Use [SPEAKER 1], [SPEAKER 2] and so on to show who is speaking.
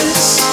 [SPEAKER 1] eyes.